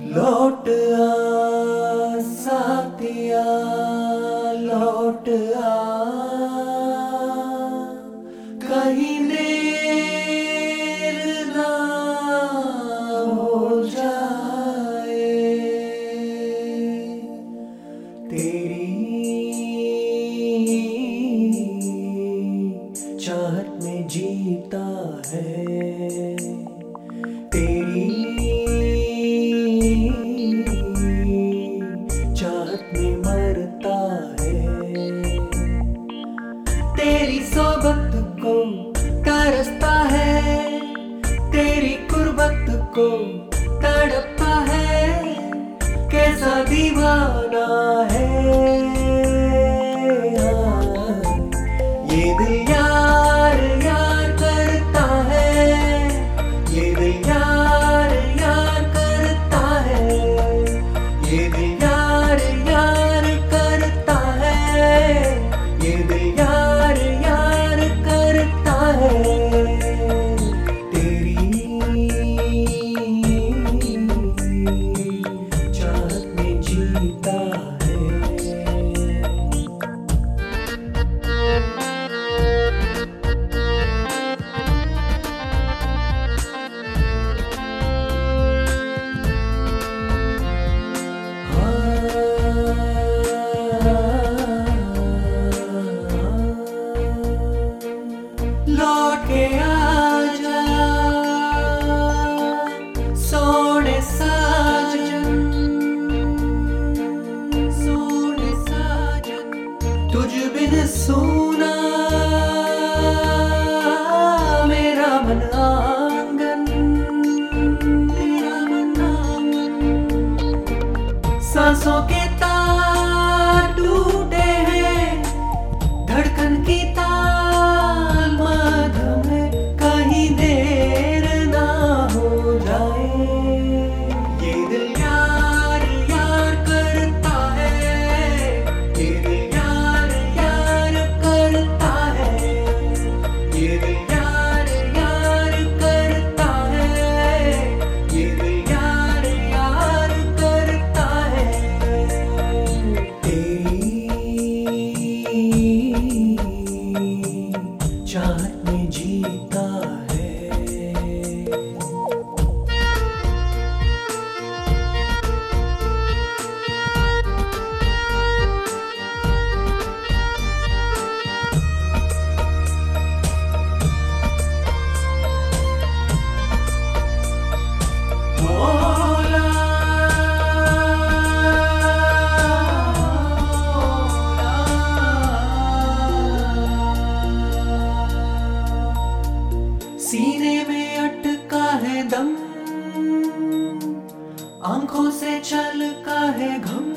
लौट आ, साथिया, लौट आ। कहीं देर ना हो जाए, तेरी चाहत में जीता है। तुझ बिन सोना मेरा मन आँगन मेरा मन आँगन सांसों के तार आँखों से छलका है घम।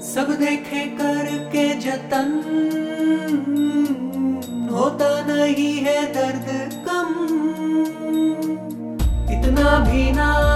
सब देखे करके जतन। होता नहीं है दर्द कम। इतना भी ना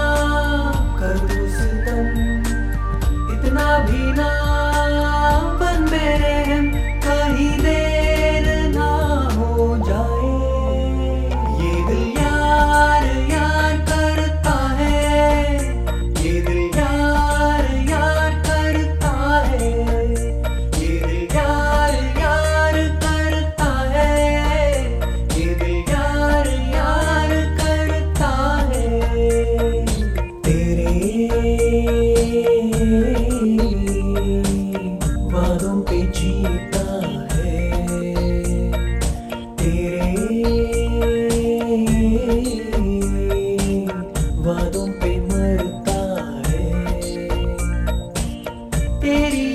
It is.